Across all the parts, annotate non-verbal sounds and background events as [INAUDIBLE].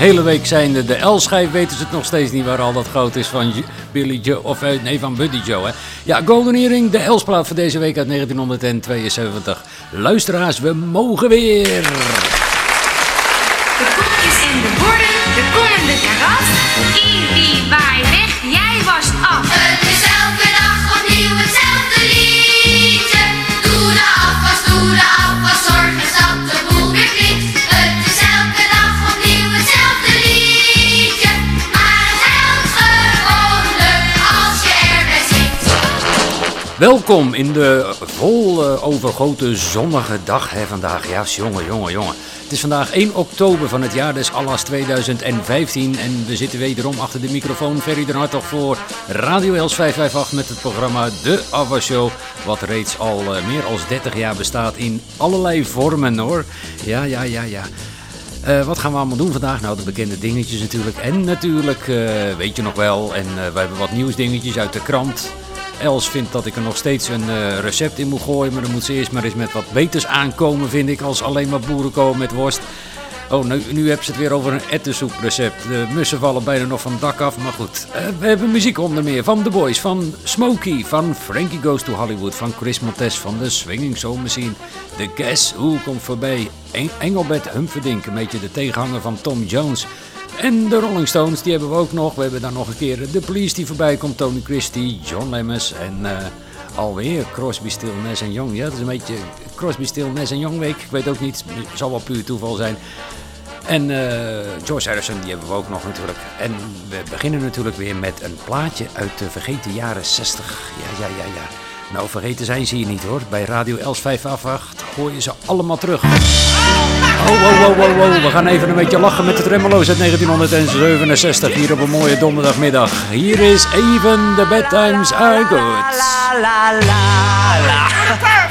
Hele week zijn de, de L-schijf weten ze het nog steeds niet waar al dat groot is van Billy Joe, of eh, nee, van Buddy Joe. Hè. Ja, Golden Earring, de Elsplaat voor deze week uit 1972. Luisteraars, we mogen weer! Welkom in de vol overgoten zonnige dag hè, vandaag. Ja, jongen, jongen, jongen. Het is vandaag 1 oktober van het jaar des Allas 2015 en we zitten wederom achter de microfoon. Ferry de Hartog voor Radio Els 558 met het programma De Ava Show. Wat reeds al eh, meer dan 30 jaar bestaat in allerlei vormen hoor. Ja, ja, ja, ja. Eh, wat gaan we allemaal doen vandaag? Nou, de bekende dingetjes natuurlijk. En natuurlijk, eh, weet je nog wel, en eh, we hebben wat nieuwsdingetjes uit de krant. Els vindt dat ik er nog steeds een eh, recept in moet gooien, maar dan moet ze eerst maar eens met wat beters aankomen, vind ik, als alleen maar boerenkool met worst. Oh, nu, nu hebben ze het weer over een ettensoeprecept. De mussen vallen bijna nog van dak af, maar goed. Eh, we hebben muziek onder meer van The Boys, van Smokey, van Frankie Goes to Hollywood, van Chris Montes, van de Swinging Soul Machine. The Guess Who komt voorbij. En Engelbert Humperdinck, een beetje de tegenhanger van Tom Jones. En de Rolling Stones, die hebben we ook nog. We hebben daar nog een keer de Police die voorbij komt. Tony Christie, John Lemmers en eh, alweer Crosby, Still, Nash Young. Ja, dat is een beetje Crosby, Still, Nash Young week. Ik weet ook niet, het zal wel puur toeval zijn. En eh, George Harrison, die hebben we ook nog natuurlijk. En we beginnen natuurlijk weer met een plaatje uit de vergeten jaren 60. Ja, ja, ja, ja. Nou, vergeten zijn ze hier niet hoor. Bij Radio Els 588 gooi je ze allemaal terug. Oh, oh, oh, oh, oh. We gaan even een beetje lachen met de Tremolo's uit 1967. Hier op een mooie donderdagmiddag. Hier is Even the Bad Times Are Good. La la la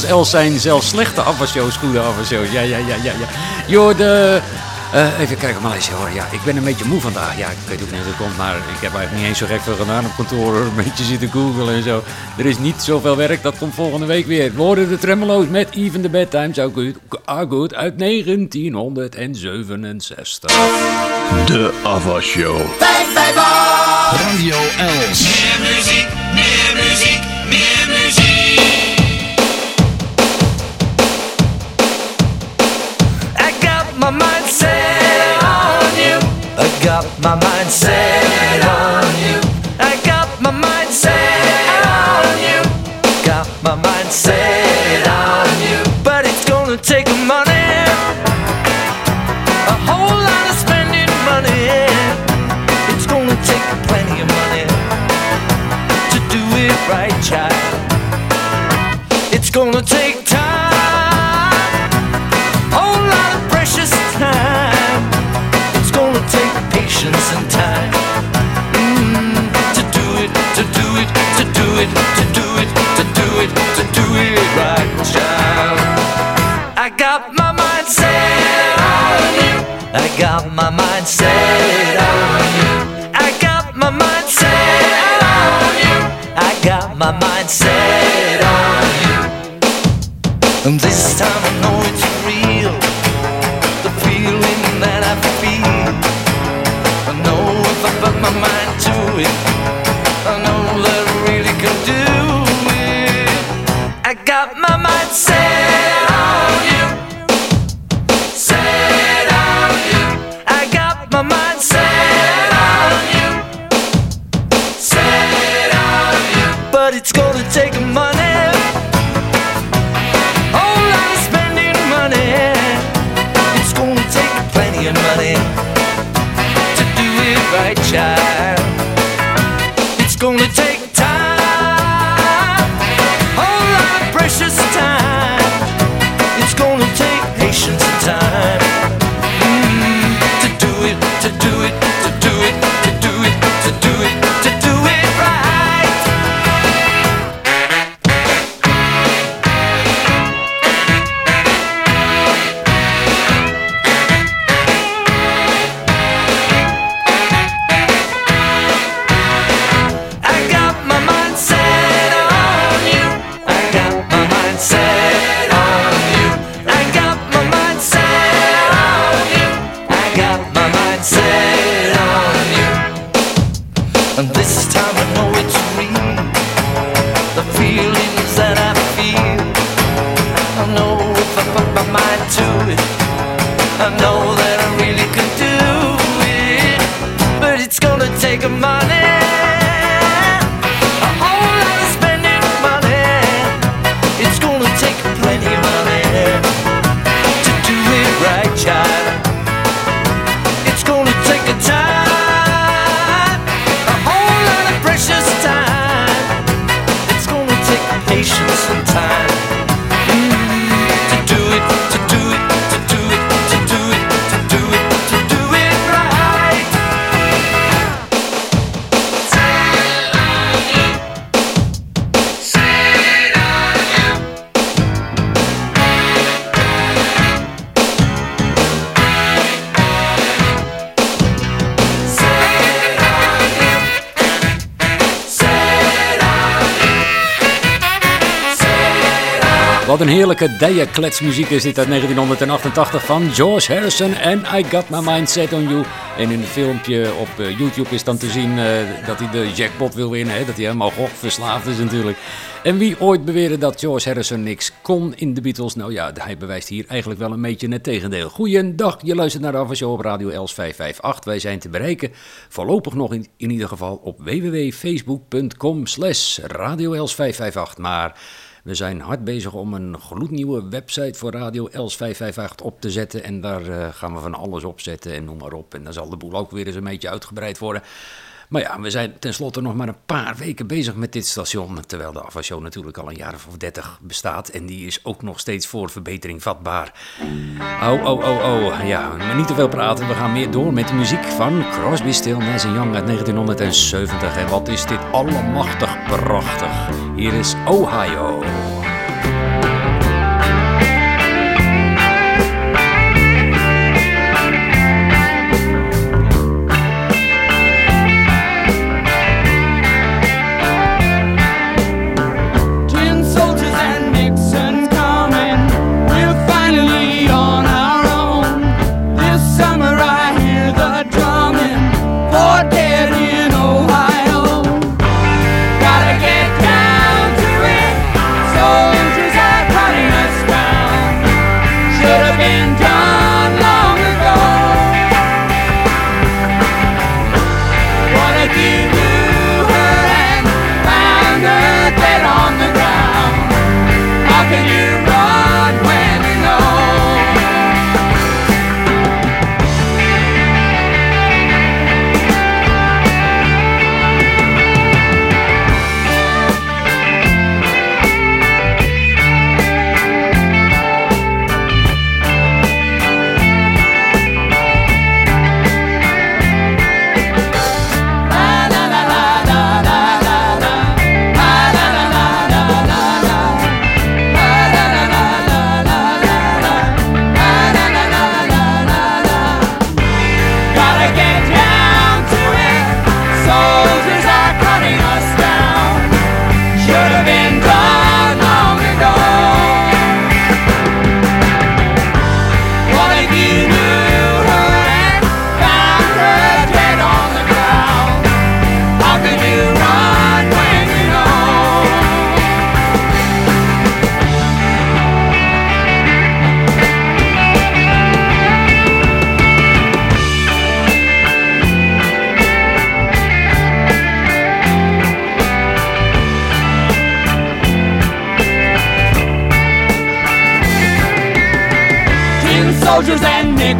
Volgens Els zijn zelfs slechte afwasshows goede afwasshows. Ja, ja, ja, ja, ja. Joh, de... eh, even kijken, Maleisje hoor. Ja, ik ben een beetje moe vandaag. Ja, ik weet ook niet hoe het komt, maar ik heb eigenlijk niet eens zo gek veel gedaan op kantoor. Een beetje zitten googlen en zo. Er is niet zoveel werk, dat komt volgende week weer. We horen de Tremolo's met Even the Bad Times Are Good, are good uit 1967. De Ava Show. Radio Els. Meer muziek, got my mind set on you. I got my mind set on you. Got my mind set on you. But it's gonna take money, a whole lot of spending money. It's gonna take plenty of money to do it right, child. My mind set heerlijke is dit uit 1988 van George Harrison en I Got My Mind Set On You. En in een filmpje op eh, YouTube is dan te zien eh, dat hij de jackpot wil winnen. Hè? Dat hij helemaal gokverslaafd is natuurlijk. En wie ooit beweerde dat George Harrison niks kon in de Beatles? Nou ja, hij bewijst hier eigenlijk wel een beetje het tegendeel. Goeiedag, je luistert naar de Avashow op Radio Els 558. Wij zijn te bereiken, voorlopig nog in, in ieder geval op www.facebook.com slash Radio Els 558. Maar... We zijn hard bezig om een gloednieuwe website voor Radio Els 558 op te zetten. En daar eh, gaan we van alles op zetten en noem maar op. En dan zal de boel ook weer eens een beetje uitgebreid worden. Maar ja, we zijn tenslotte nog maar een paar weken bezig met dit station. Terwijl de Avashow natuurlijk al een jaar of dertig bestaat. En die is ook nog steeds voor verbetering vatbaar. Oh, oh, oh, oh. Ja, maar niet te veel praten. We gaan meer door met de muziek van Crosby, Still, Nash Young uit 1970. En wat is dit allemachtig prachtig. Hier is Ohio.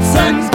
Sex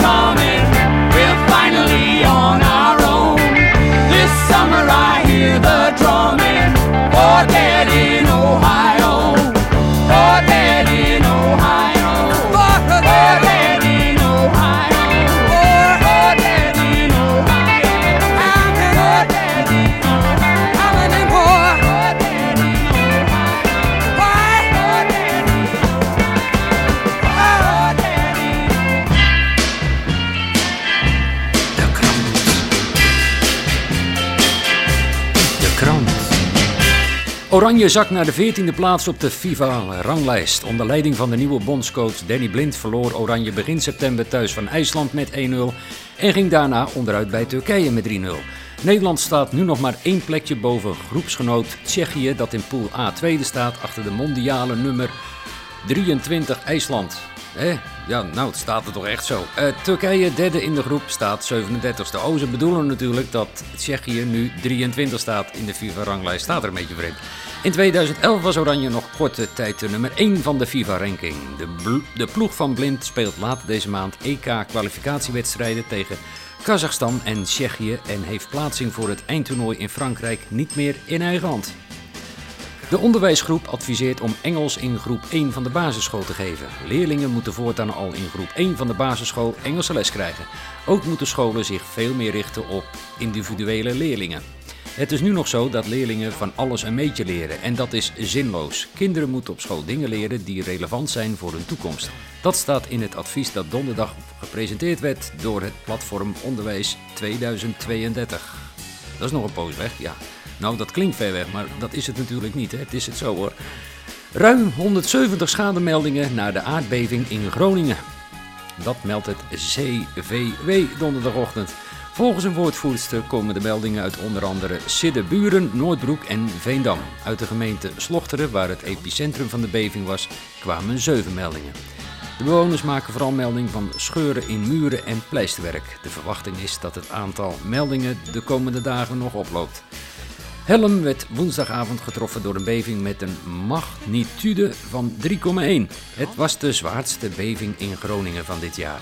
Oranje zakt naar de 14e plaats op de FIFA-ranglijst. Onder leiding van de nieuwe bondscoach Danny Blind verloor Oranje begin september thuis van IJsland met 1-0 en ging daarna onderuit bij Turkije met 3-0. Nederland staat nu nog maar één plekje boven groepsgenoot Tsjechië, dat in pool A tweede staat achter de mondiale nummer 23 IJsland. Hé, ja, nou, het staat er toch echt zo. Eh, Turkije, derde in de groep, staat 37ste. Oh, ze bedoelen natuurlijk dat Tsjechië nu 23 staat in de FIFA-ranglijst. Staat er een beetje vreemd. In 2011 was Oranje nog korte tijd de nummer 1 van de FIFA-ranking. De, de ploeg van Blind speelt later deze maand EK-kwalificatiewedstrijden tegen Kazachstan en Tsjechië... en heeft plaatsing voor het eindtoernooi in Frankrijk niet meer in eigen hand. De onderwijsgroep adviseert om Engels in groep 1 van de basisschool te geven. Leerlingen moeten voortaan al in groep 1 van de basisschool Engelse les krijgen. Ook moeten scholen zich veel meer richten op individuele leerlingen. Het is nu nog zo dat leerlingen van alles een beetje leren en dat is zinloos. Kinderen moeten op school dingen leren die relevant zijn voor hun toekomst. Dat staat in het advies dat donderdag gepresenteerd werd door het platform Onderwijs 2032. Dat is nog een poos weg, ja. Nou, dat klinkt ver weg, maar dat is het natuurlijk niet. Hè. Het is het zo hoor. Ruim 170 schademeldingen na de aardbeving in Groningen. Dat meldt het CVW donderdagochtend. Volgens een woordvoerster komen de meldingen uit onder andere Siddeburen, Noordbroek en Veendam. Uit de gemeente Slochteren, waar het epicentrum van de beving was, kwamen zeven meldingen. De bewoners maken vooral melding van scheuren in muren en pleisterwerk. De verwachting is dat het aantal meldingen de komende dagen nog oploopt. Helm werd woensdagavond getroffen door een beving met een magnitude van 3,1. Het was de zwaarste beving in Groningen van dit jaar.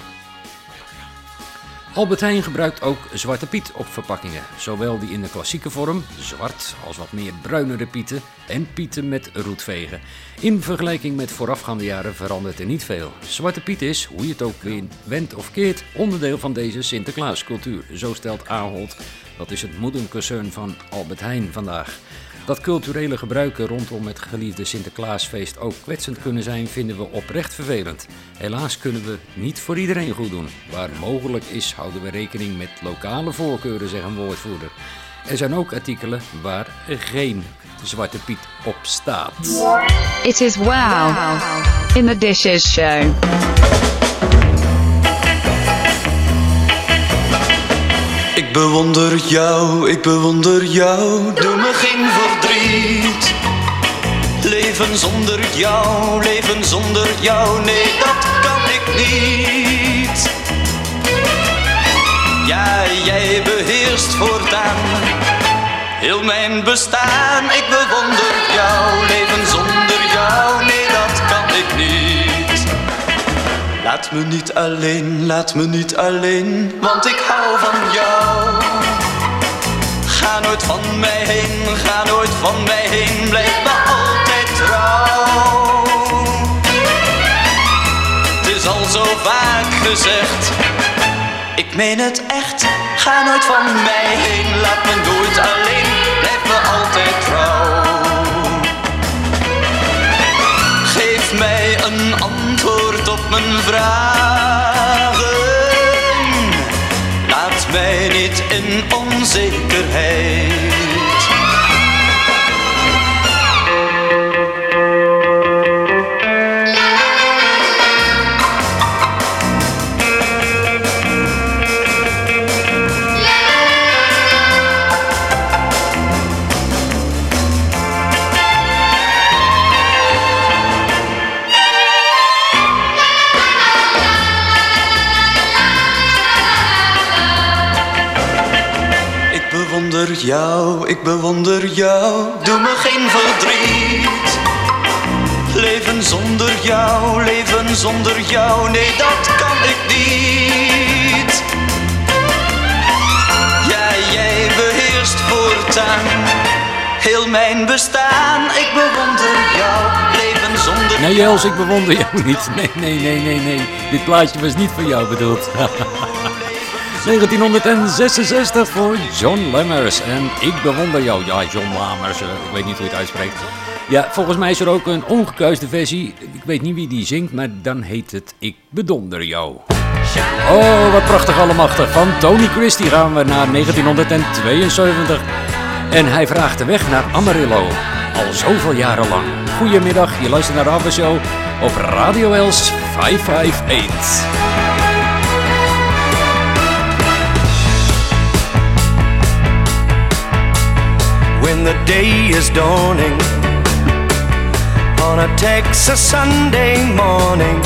Albert Heijn gebruikt ook Zwarte Piet op verpakkingen. Zowel die in de klassieke vorm, zwart, als wat meer bruinere pieten en pieten met roetvegen. In vergelijking met voorafgaande jaren verandert er niet veel. Zwarte Piet is, hoe je het ook wendt of keert, onderdeel van deze Sinterklaascultuur. Zo stelt Ahold, dat is het moederconcern van Albert Heijn vandaag. Dat culturele gebruiken rondom het geliefde Sinterklaasfeest ook kwetsend kunnen zijn, vinden we oprecht vervelend. Helaas kunnen we niet voor iedereen goed doen. Waar mogelijk is, houden we rekening met lokale voorkeuren, zegt een woordvoerder. Er zijn ook artikelen waar geen Zwarte Piet op staat. It is wow. In the Dishes Show. Bewonder jou, ik bewonder jou, doe me geen verdriet. Leven zonder jou, leven zonder jou, nee dat kan ik niet. Ja, jij beheerst voortaan heel mijn bestaan. Ik bewonder jou, leven Laat me niet alleen, laat me niet alleen, want ik hou van jou. Ga nooit van mij heen, ga nooit van mij heen, blijf me altijd trouw. Het is al zo vaak gezegd, ik meen het echt. Ga nooit van mij heen, laat me nooit alleen, mijn vragen. Laat mij niet in onzekerheid. Jou, ik bewonder jou, doe me geen verdriet. Leven zonder jou, leven zonder jou, nee dat kan ik niet. Ja, jij beheerst voortaan heel mijn bestaan. Ik bewonder jou, leven zonder Nee Els, ik bewonder jou niet. Nee, nee, nee, nee, nee. Dit plaatje was niet voor jou bedoeld. [LAUGHS] 1966 voor John Lammers. En ik bewonder jou. Ja, John Lammers. eh, Ik weet niet hoe je het uitspreekt. Ja, volgens mij is er ook een ongekuiste versie. Ik weet niet wie die zingt, maar dan heet het Ik bedonder jou. Oh, wat prachtig allemachtig. Van Tony Christie gaan we naar 1972. En hij vraagt de weg naar Amarillo. Al zoveel jaren lang. Goedemiddag, je luistert naar de Show op Radio Els 558. When the day is dawning on a Texas Sunday morning.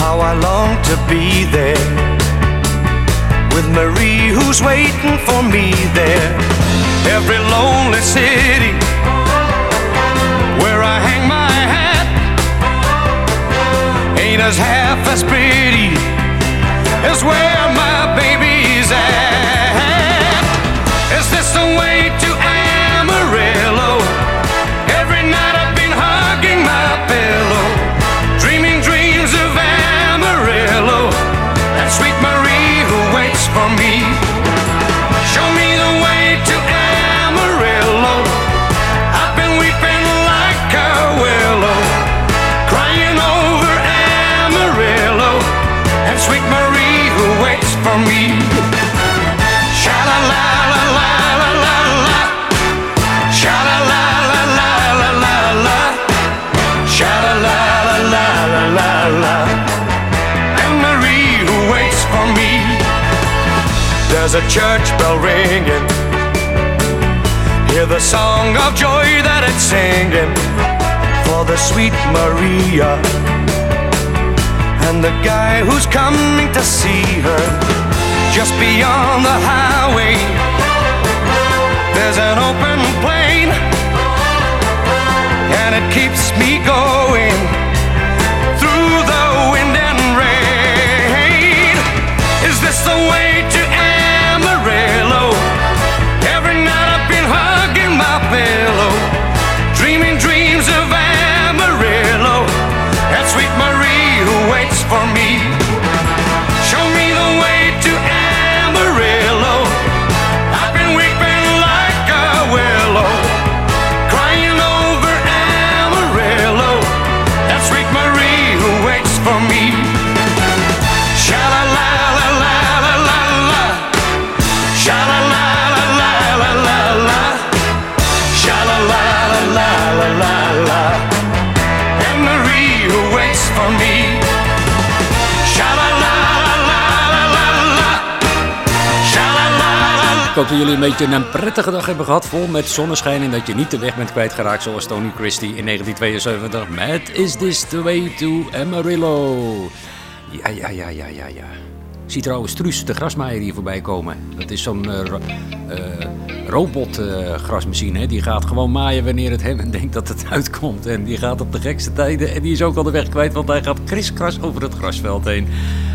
How I long to be there with Marie, who's waiting for me there. Every lonely city where I hang my hat ain't as half as pretty as where my for me. Who waits for me. There's a church bell ringing. Hear the song of joy that it's singing for the sweet Maria and the guy who's coming to see her just beyond the highway. There's an open plain, and it keeps me going through the wind and rain. Is this the way dat jullie een beetje een prettige dag hebben gehad, vol met zonneschijn en dat je niet de weg bent kwijtgeraakt zoals Tony Christie in 1972 met Is This The Way To Amarillo. Ja, ja, ja, ja, ja, ja. Ik zie trouwens Truus de grasmaaier hier voorbij komen. Dat is zo'n robotgrasmachine. hè. die gaat gewoon maaien wanneer het hem [LAUGHS] denkt dat het uitkomt. En die gaat op de gekste tijden. En die is ook al de weg kwijt, want hij gaat kriskras over het grasveld heen.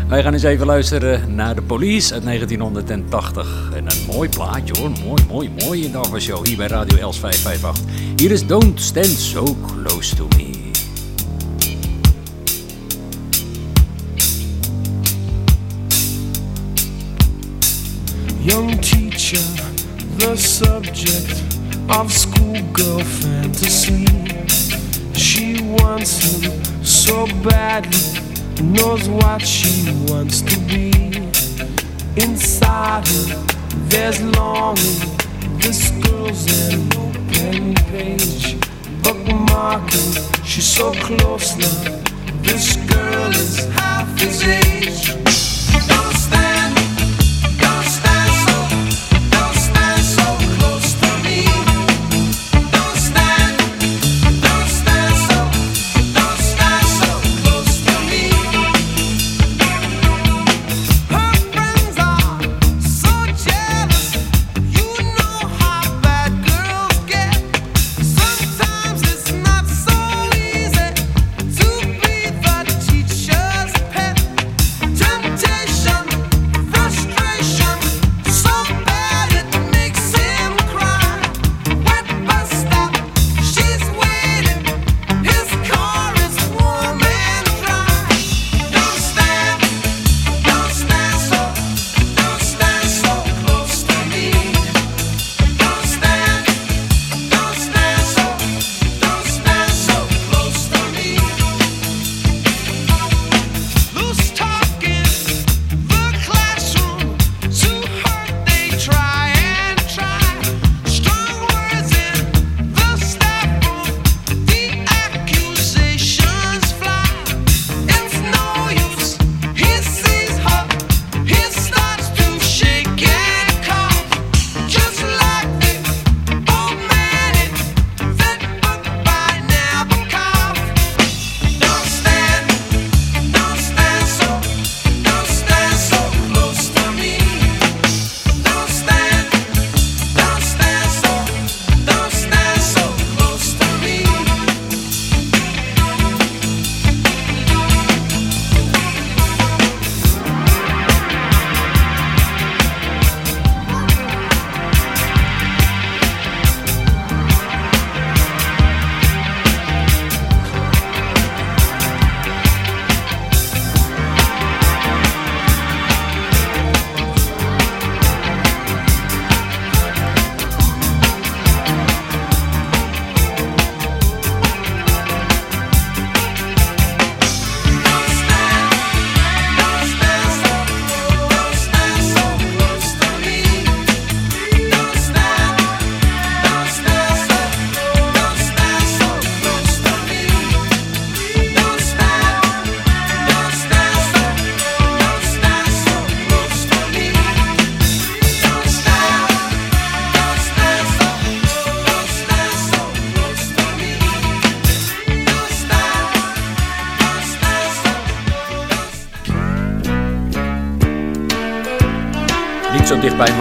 Wij gaan eens even luisteren naar de Police uit 1980. En een mooi plaatje hoor. Mooi, mooi, mooi in de Show hier bij Radio Els 558. Hier is Don't Stand So Close To Me. Young teacher, the subject of schoolgirl fantasy. She wants him so badly, knows what she wants to be. Inside her, there's longing. This girl's an open page, bookmarking. She's so close now. This girl is half his age.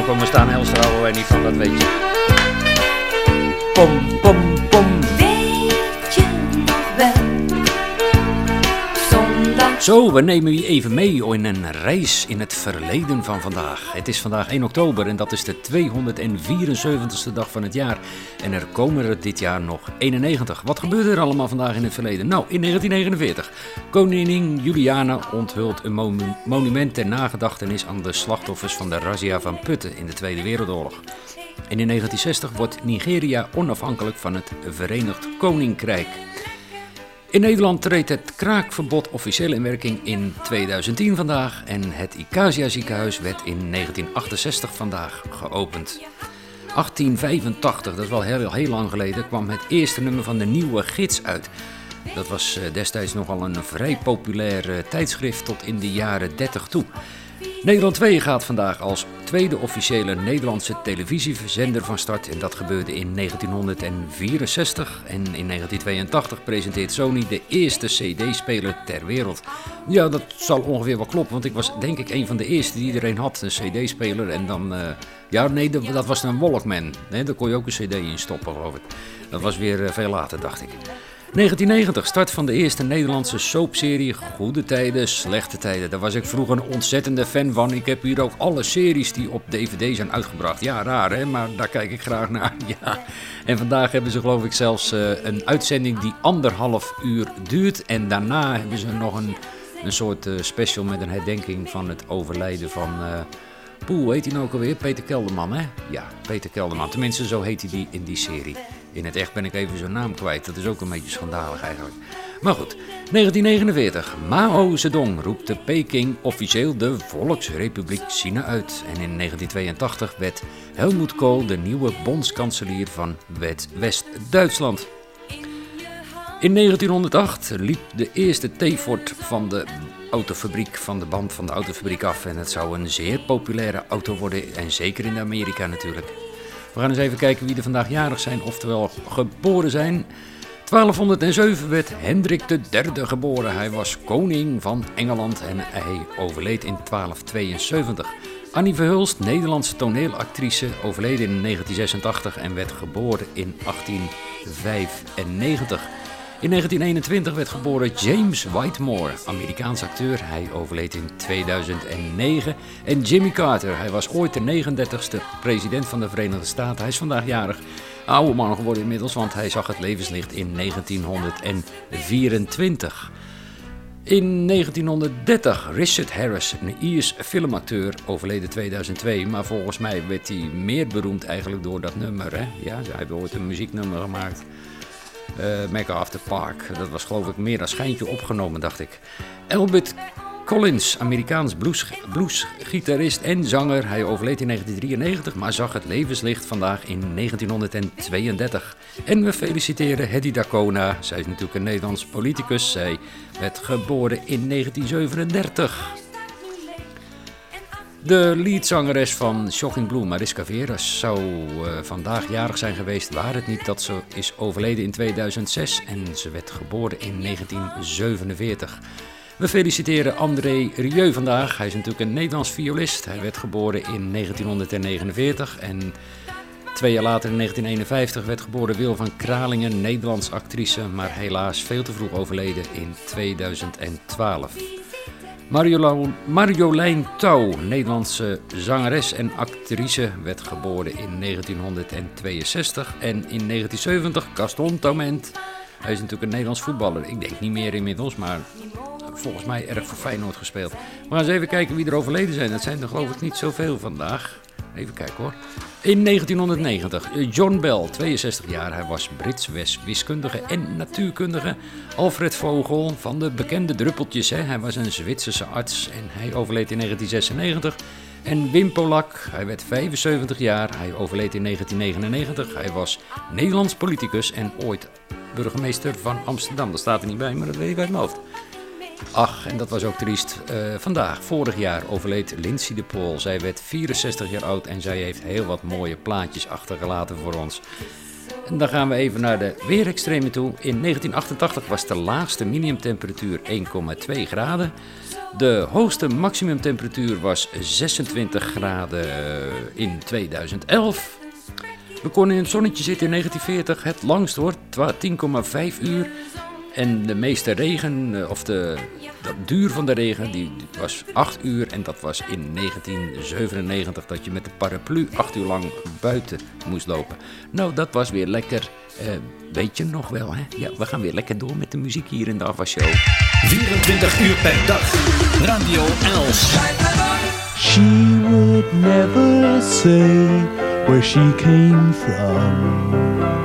Komen staan, Elstra, houden wij niet van, dat weet je. Zo, we nemen u even mee in een reis in het verleden van vandaag. Het is vandaag 1 oktober en dat is de 274ste dag van het jaar. En er komen er dit jaar nog 91. Wat gebeurde er allemaal vandaag in het verleden? Nou, in 1949. Koningin Juliana onthult een monu- monument ter nagedachtenis aan de slachtoffers van de razzia van Putten in de Tweede Wereldoorlog. En in 1960 wordt Nigeria onafhankelijk van het Verenigd Koninkrijk. In Nederland treedt het kraakverbod officieel in werking in 2010 vandaag en het Icasia ziekenhuis werd in 1968 vandaag geopend. 1885, dat is wel heel, heel lang geleden, kwam het eerste nummer van de Nieuwe Gids uit. Dat was eh, destijds nogal een vrij populair eh, tijdschrift tot in de jaren 30 toe. Nederland 2 gaat vandaag als tweede officiële Nederlandse televisiezender van start. En dat gebeurde in 1964. En in 1982 presenteert Sony de eerste CD-speler ter wereld. Ja, dat zal ongeveer wel kloppen, want ik was denk ik een van de eerste die iedereen had. Een CD-speler en dan... eh, ja, nee, dat, was een Walkman. Nee, daar kon je ook een CD in stoppen, geloof ik. Dat was weer eh, veel later, dacht ik. 1990, start van de eerste Nederlandse soapserie Goede Tijden, Slechte Tijden. Daar was ik vroeger een ontzettende fan van. Ik heb hier ook alle series die op DVD zijn uitgebracht. Ja, raar hè, maar daar kijk ik graag naar. [LAUGHS] Ja. En vandaag hebben ze geloof ik zelfs eh, een uitzending die anderhalf uur duurt. En daarna hebben ze nog een, een soort eh, special met een herdenking van het overlijden van... eh Poeh, hoe heet hij nou ook alweer? Peter Kelderman, hè? Ja, Peter Kelderman. Tenminste, zo heet hij die in die serie. In het echt ben ik even zijn naam kwijt. Dat is ook een beetje schandalig eigenlijk. Maar goed, 1949. Mao Zedong roept de Peking officieel de Volksrepubliek China uit. En in 1982 werd Helmut Kohl de nieuwe bondskanselier van West- West-Duitsland. In 1908 liep de eerste T-Ford van de autofabriek, van de band van de autofabriek af. En het zou een zeer populaire auto worden, en zeker in Amerika natuurlijk. We gaan eens even kijken wie er vandaag jarig zijn, oftewel geboren zijn. 1207 werd Hendrik III geboren. Hij was koning van Engeland en hij overleed in 1272. Annie Verhulst, Nederlandse toneelactrice, overleden in 1986 en werd geboren in 1895. In 1921 werd geboren James Whitemore, Amerikaans acteur. Hij overleed in 2009. En Jimmy Carter, hij was ooit de 39ste president van de Verenigde Staten. Hij is vandaag jarig. Oude man geworden inmiddels, want hij zag het levenslicht in 1924. In 1930, Richard Harris, een Iers filmacteur, overleden 2002. Maar volgens mij werd hij meer beroemd eigenlijk door dat nummer. Hè? Ja, hij heeft ooit een muzieknummer gemaakt. Eh Mecca After Park. Dat was geloof ik meer dan schijntje opgenomen, dacht ik. Albert Collins, Amerikaans blues, bluesgitarist en zanger. Hij overleed in 1993, maar zag het levenslicht vandaag in 1932. En we feliciteren Hedy Dacona. Zij is natuurlijk een Nederlands politicus. Zij werd geboren in 1937. De leadzangeres van Shocking Blue, Mariska Veras, zou eh, vandaag jarig zijn geweest, waar het niet dat ze is overleden in 2006 en ze werd geboren in 1947. We feliciteren André Rieu vandaag. Hij is natuurlijk een Nederlands violist. Hij werd geboren in 1949 en twee jaar later in 1951 werd geboren Wil van Kralingen, Nederlands actrice, maar helaas veel te vroeg overleden in 2012. Marjolein, Touw, Nederlandse zangeres en actrice, werd geboren in 1962 en in 1970 Gaston. Hij is natuurlijk een Nederlands voetballer. Ik denk niet meer inmiddels, maar volgens mij erg voor Feyenoord gespeeld. Gaan eens even kijken wie er overleden zijn. Dat zijn er geloof ik niet zoveel vandaag. Even kijken hoor. In 1990, John Bell, 62 jaar. Hij was Brits wis- wiskundige en natuurkundige. Alfred Vogel van de bekende druppeltjes. Hè. Hij was een Zwitserse arts en hij overleed in 1996. En Wim Polak, hij werd 75 jaar. Hij overleed in 1999. Hij was Nederlands politicus en ooit burgemeester van Amsterdam. Dat staat er niet bij, maar dat weet ik uit mijn hoofd. Ach, en dat was ook triest. Eh, vandaag, vorig jaar, overleed Lindsay de Pool. Zij werd 64 jaar oud en zij heeft heel wat mooie plaatjes achtergelaten voor ons. En dan gaan we even naar de weerextremen toe. In 1988 was de laagste minimumtemperatuur 1,2 graden. De hoogste maximumtemperatuur was 26 graden eh, in 2011. We konden in het zonnetje zitten in 1940, het langst hoor, twa- 10,5 uur. En de meeste regen, eh, of de, de duur van de regen, die, die was 8 uur. En dat was in 1997 dat je met de paraplu 8 uur lang buiten moest lopen. Nou, dat was weer lekker. eh, weet je nog wel, hè? Ja, we gaan weer lekker door met de muziek hier in de Ava Show. 24 uur per dag. Radio Els. She would never say where she came from.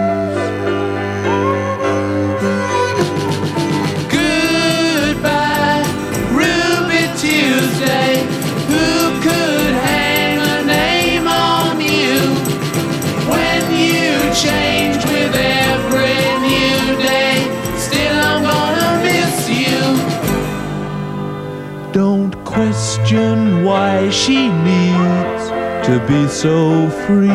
Question why she needs to be so free.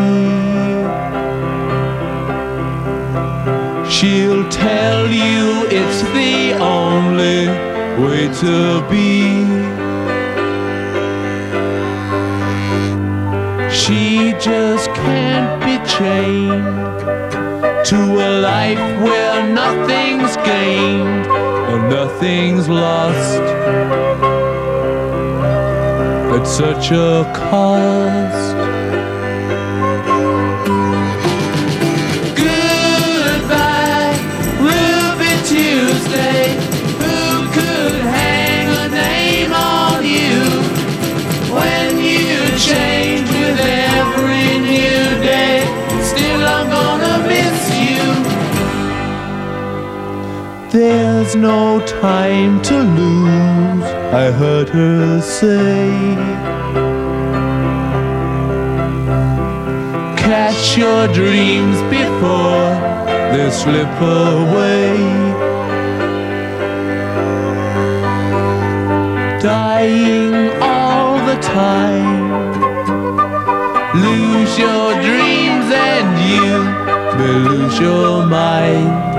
She'll tell you it's the only way to be. She just can't be chained to a life where nothing's gained and nothing's lost at such a cost. Goodbye, Ruby Tuesday. Who could hang a name on you when you change with every new day? Still, I'm gonna miss you. There's no time to lose, I heard her say. Catch your dreams before they slip away. Dying all the time. Lose your dreams and you may lose your mind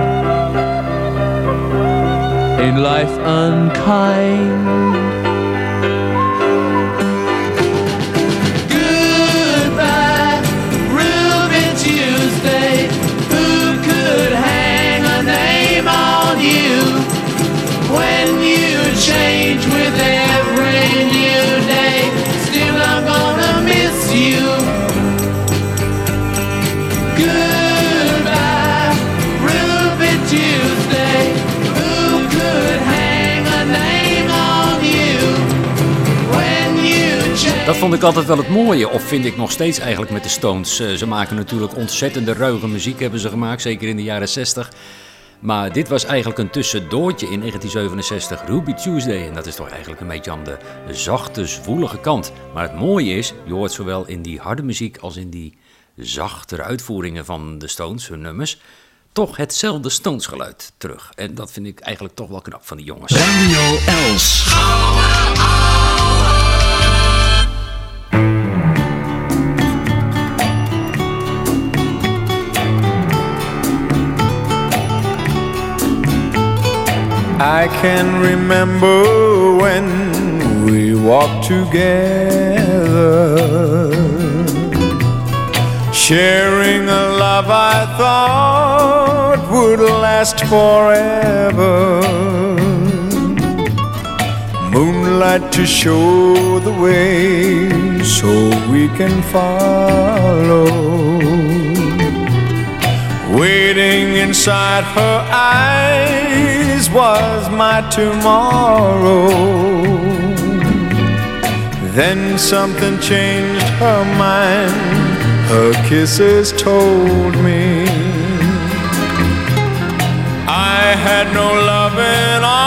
you when you change Dat vond ik altijd wel het mooie, of vind ik nog steeds eigenlijk met de Stones. Eh, Ze maken natuurlijk ontzettende ruige muziek, hebben ze gemaakt, zeker in de jaren 60. Maar dit was eigenlijk een tussendoortje in 1967, Ruby Tuesday. En dat is toch eigenlijk een beetje aan de zachte, zwoelige kant. Maar het mooie is, je hoort zowel in die harde muziek als in die zachtere uitvoeringen van de Stones, hun nummers, toch hetzelfde Stones geluid terug. En dat vind ik eigenlijk toch wel knap van die jongens. Radio Els. I can remember when we walked together, sharing a love I thought would last forever. Moonlight to show the way so we can follow. Waiting inside her eyes was my tomorrow. Then something changed her mind. Her kisses told me I had no loving arms to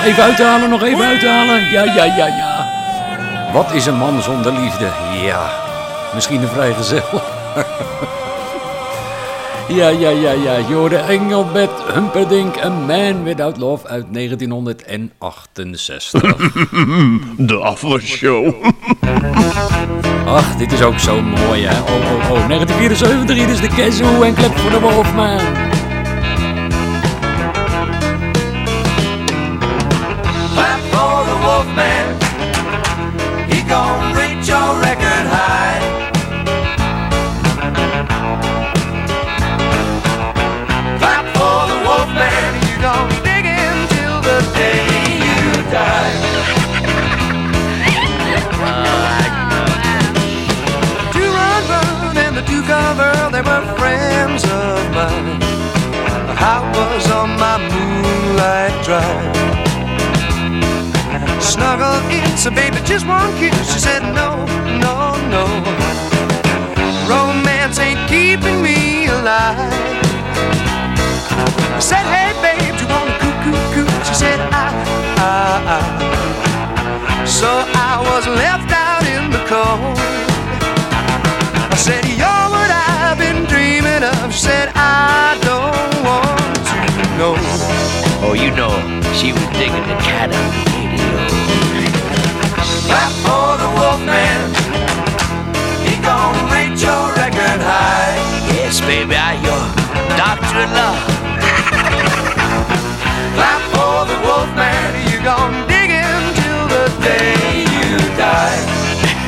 Nog even uithalen, nog even uithalen. Ja, ja, ja, ja. Wat is een man zonder liefde? Ja, misschien een vrijgezel. [LAUGHS] ja, ja, ja, ja. Je hoorde Engelbert Humperdinck, A Man Without Love uit 1968. [LAUGHS] De afwasshow. [LAUGHS] Ach, dit is ook zo mooi, hè. Oh, oh, oh. 1974, hier is de Kazoo en Klep voor de Wolfman. Snuggle in, so baby, just one kiss. She said, No, no, no. Romance ain't keeping me alive. I said, Hey, babe, do you wanna coo, coo, coo? She said, I, I, I. So I was left out in the cold. I said, You're what I've been dreaming of. She said, I don't want to know. Oh, you know, she was digging the cat on Wolfman. He gon' reach your record high. Yes, baby, I your doctor of love. Clap for the Wolfman. You gon' dig him till the day you die.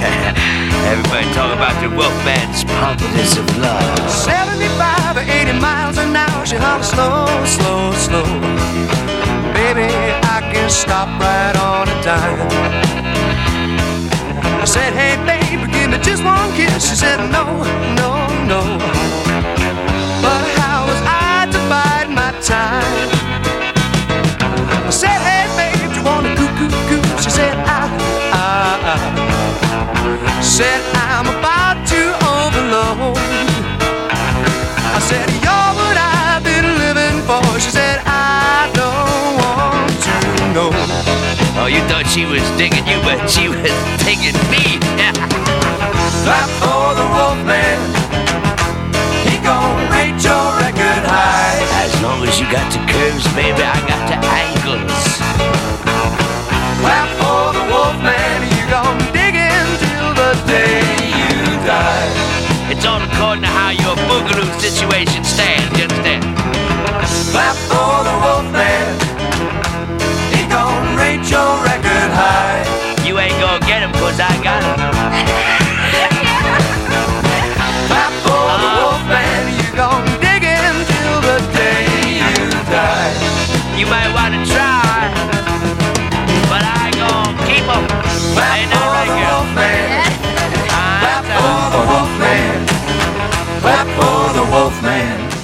[LAUGHS] Everybody talk about the Wolfman's promptness of love. 75 or 80 miles an hour. She hollers slow, slow, slow. Baby, I can stop right on a dime. I said, hey, baby, give me just one kiss. She said, no, no, no. But how was I to bide my time? I said, hey, babe, you want to coo, coo, coo? She said, I, I, I. Said, I'm about to overload. I said, Oh, you thought she was digging you, but she was [LAUGHS] digging me. [LAUGHS] Clap for the Wolfman. He gon' reach your record high. As long as you got the curves, baby, I got the angles. Clap for the Wolfman. You gon' dig in till the day you die. It's all according to how your boogaloo situation stands,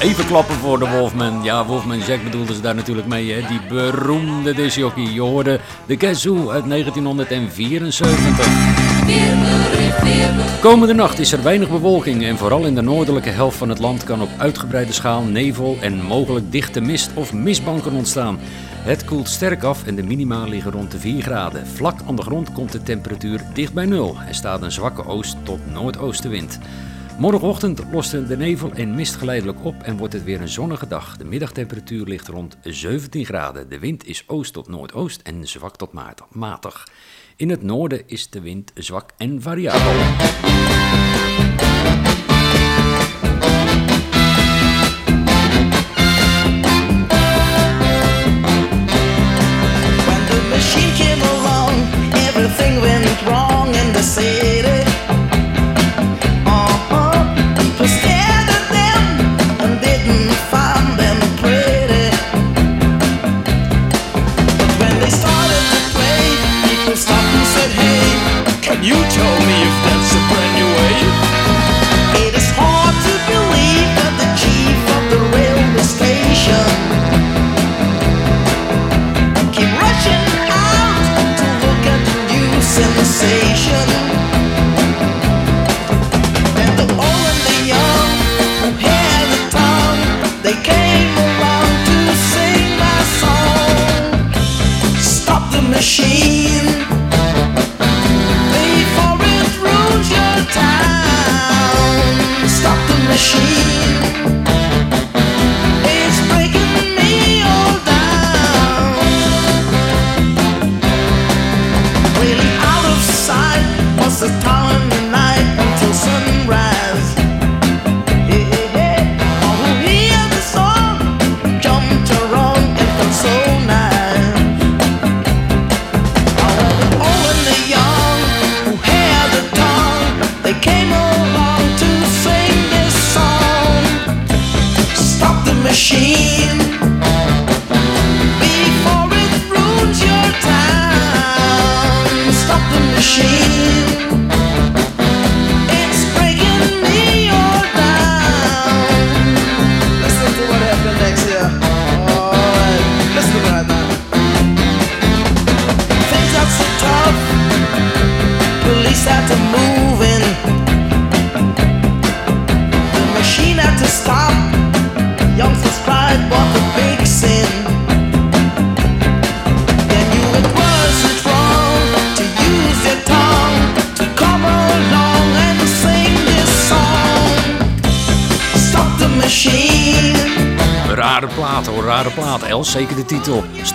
Even klappen voor de Wolfman. Ja, Wolfman Jack bedoelden ze daar natuurlijk mee, hè. Die beroemde discjockey. Je hoorde de Kazoo uit 1974. Komende nacht is er weinig bewolking en vooral in de noordelijke helft van het land kan op uitgebreide schaal nevel en mogelijk dichte mist of mistbanken ontstaan. Het koelt sterk af en de minima liggen rond de 4 graden. Vlak aan de grond komt de temperatuur dicht bij nul. Er staat een zwakke oost- tot noordoostenwind. Morgenochtend lost de nevel en mist geleidelijk op en wordt het weer een zonnige dag. De middagtemperatuur ligt rond 17 graden. De wind is oost tot noordoost en zwak tot matig. In het noorden is de wind zwak en variabel. Machine came along, everything went wrong in the. You tell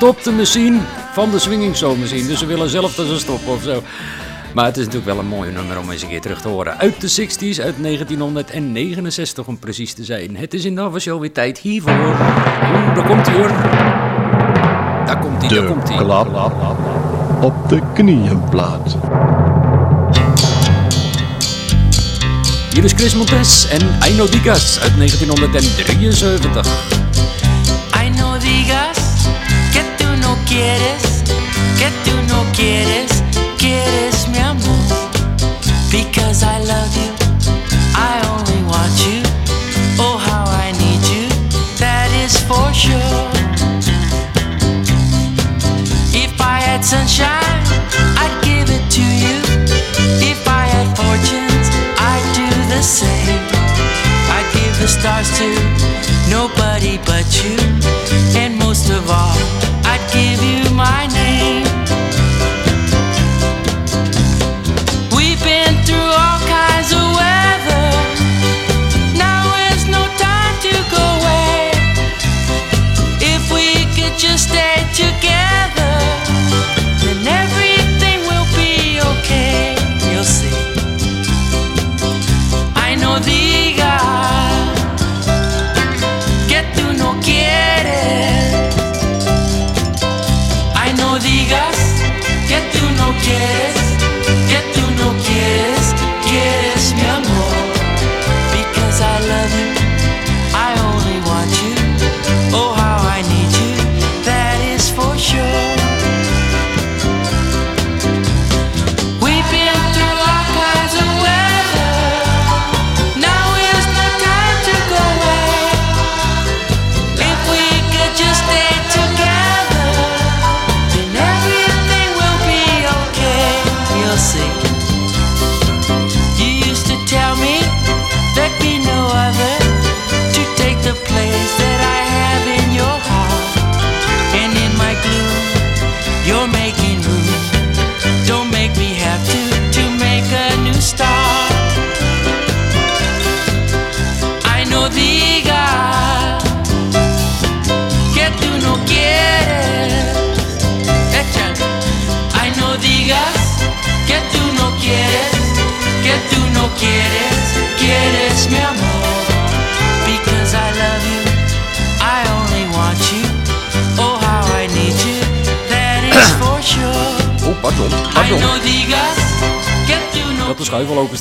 Stop de machine van de Swinging Soul Machine. Dus ze willen zelf dat ze stoppen of zo. Maar het is natuurlijk wel een mooi nummer om eens een keer terug te horen. Uit de 60s, uit 1969 om precies te zijn. Het is in de Show weer tijd hiervoor. Oeh, daar komt hij hoor. Daar komt hij, daar komt hij. klap op de knieënplaat. Hier is Chris Montes en Aino Digas uit 1973. Quieres, que tú no quieres, quieres mi amor. Because I love you, I only want you. Oh, how I need you, that is for sure. If I had sunshine, I'd give it to you. If I had fortunes, I'd do the same. I'd give the stars to nobody but you. And most of all,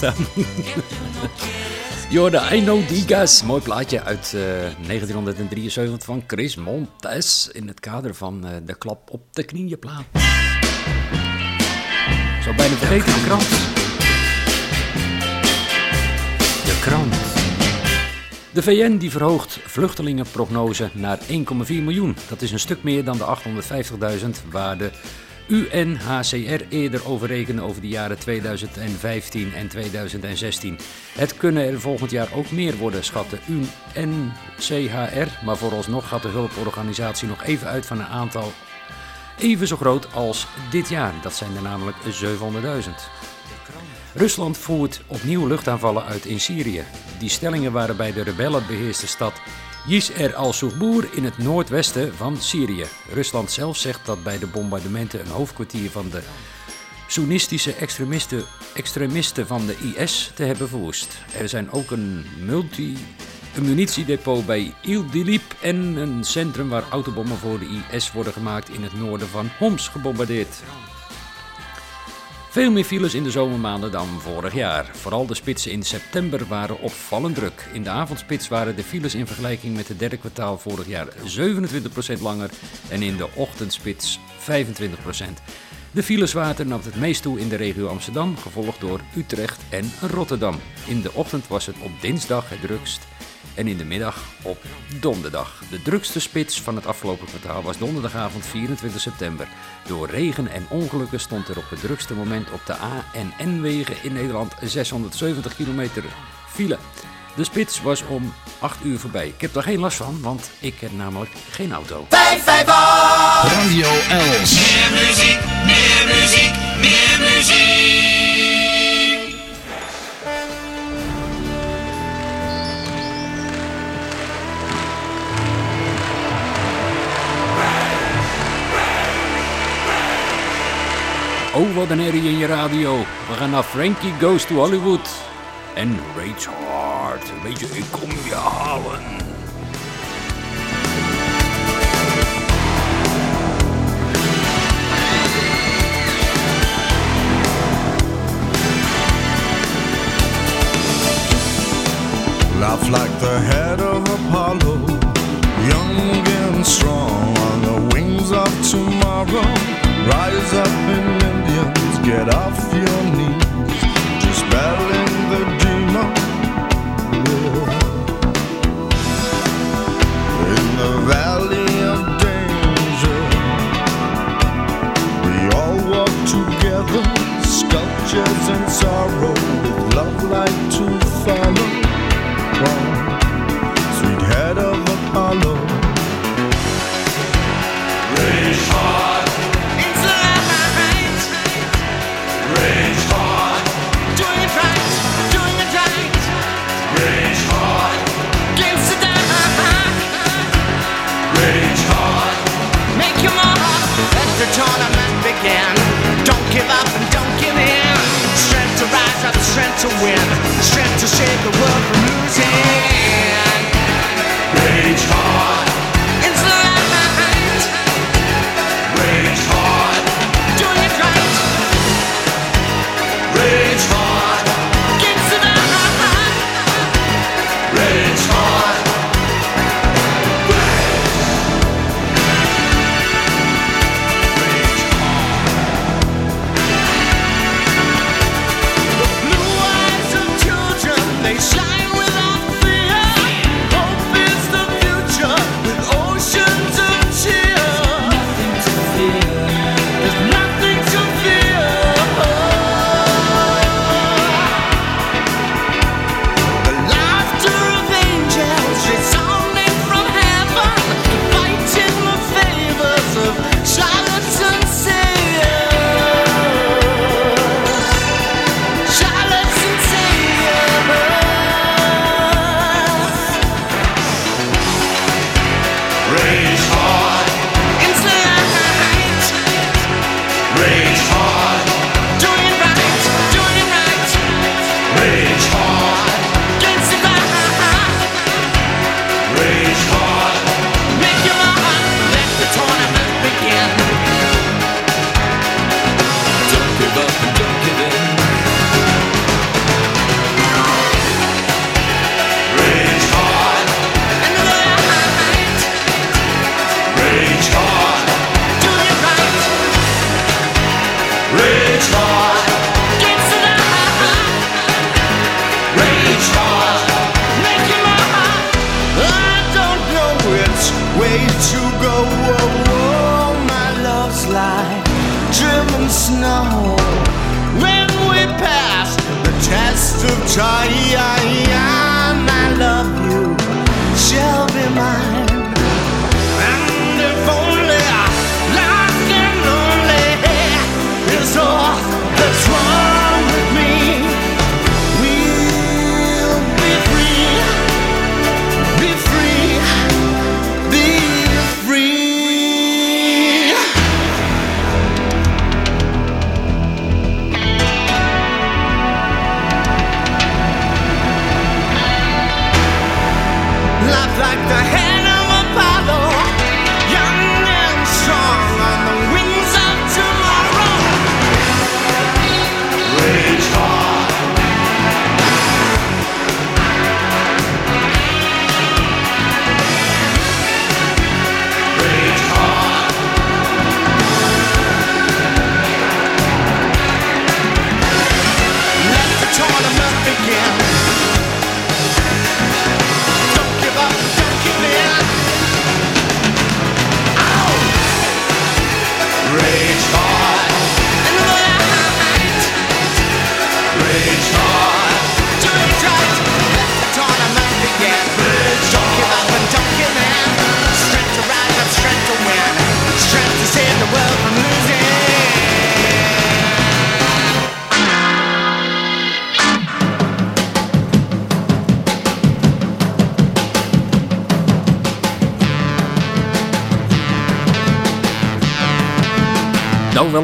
openstaan. Jorda, I Know Digas. Mooi plaatje uit eh, 1973 van Chris Montes. In het kader van eh, de klap op de knieënplaat. Zo bijna vergeten, de krant. De krant. De VN die verhoogt vluchtelingenprognose naar 1,4 miljoen. Dat is een stuk meer dan de 850.000 waar de UNHCR eerder over rekende over de jaren 2015 en 2016. Het kunnen er volgend jaar ook meer worden, schat de UNCHR. Maar vooralsnog gaat de hulporganisatie nog even uit van een aantal even zo groot als dit jaar. Dat zijn er namelijk 700.000. Rusland voert opnieuw luchtaanvallen uit in Syrië. Die stellingen waren bij de rebellen beheerste stad Yisr al-Soubour in het noordwesten van Syrië. Rusland zelf zegt dat bij de bombardementen een hoofdkwartier van de Soenistische extremisten, extremisten van de IS te hebben verwoest. Er zijn ook een, multi, een munitiedepot bij Idlib en een centrum waar autobommen voor de IS worden gemaakt in het noorden van Homs gebombardeerd. Veel meer files in de zomermaanden dan vorig jaar. Vooral de spitsen in september waren opvallend druk. In de avondspits waren de files in vergelijking met het derde kwartaal vorig jaar 27% langer en in de ochtendspits 25%. De fileswater nam het meest toe in de regio Amsterdam, gevolgd door Utrecht en Rotterdam. In de ochtend was het op dinsdag het drukst en in de middag op donderdag. De drukste spits van het afgelopen kwartaal was donderdagavond 24 september. Door regen en ongelukken stond er op het drukste moment op de A- en N-wegen in Nederland 670 kilometer file. De spits was om 8 uur voorbij. Ik heb er geen last van, want ik heb namelijk geen auto. 558 Radio Els. Meer muziek, meer muziek, meer muziek. Oh, wat een herrie in je radio. We gaan naar Frankie Goes to Hollywood. En Rage Hard. Weet je, ik kom je halen. Laugh like the head of Apollo, young and strong on the wings of tomorrow. Rise up in Indians, get off your knees, just battling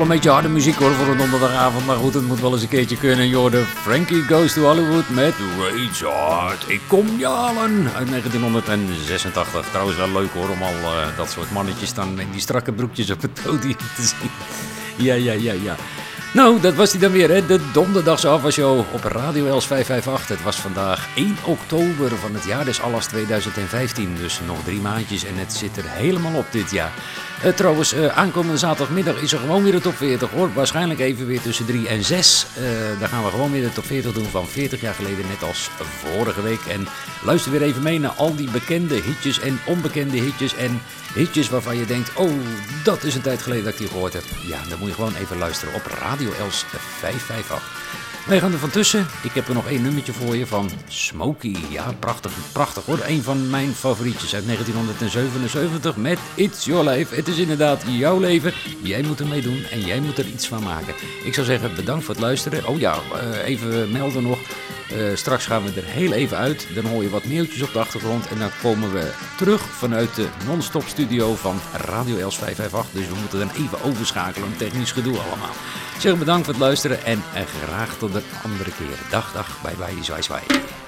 een beetje harde muziek hoor voor een donderdagavond. Maar goed, het moet wel eens een keertje kunnen. Je hoorde Frankie Goes to Hollywood met Rage Hard. Ik kom je halen uit 1986. Trouwens wel leuk hoor om al eh, dat soort mannetjes dan in die strakke broekjes op het podium te zien. [LAUGHS] Ja, ja, ja, ja. Nou, dat was die dan weer, hè? de donderdagse afwasshow op Radio Els 558. Het was vandaag 1 oktober van het jaar des Allas 2015. Dus nog drie maandjes en het zit er helemaal op dit jaar. Eh, trouwens, eh, aankomende zaterdagmiddag is er gewoon weer de top 40 hoor. Waarschijnlijk even weer tussen 3 en 6. Eh dan gaan we gewoon weer de top 40 doen van 40 jaar geleden, net als vorige week. En luister weer even mee naar al die bekende hitjes en onbekende hitjes. En hitjes waarvan je denkt, oh, dat is een tijd geleden dat ik die gehoord heb. Ja, dan moet je gewoon even luisteren op Radio Els 558. Wij gaan er van tussen. Ik heb er nog één nummertje voor je van Smokey. Ja, prachtig, prachtig hoor. Een van mijn favorietjes uit 1977 met It's Your Life. Het is inderdaad jouw leven. Jij moet er mee doen en jij moet er iets van maken. Ik zou zeggen, bedankt voor het luisteren. Oh ja, eh, even melden nog. Eh, straks gaan we er heel even uit. Dan hoor je wat mailtjes op de achtergrond. En dan komen we terug vanuit de non-stop studio van Radio Els 558. Dus we moeten dan even overschakelen. Technisch gedoe allemaal. Zeg bedankt voor het luisteren en eh, graag tot andere keer. Dag, dag, bye bye, zwaai, zwaai.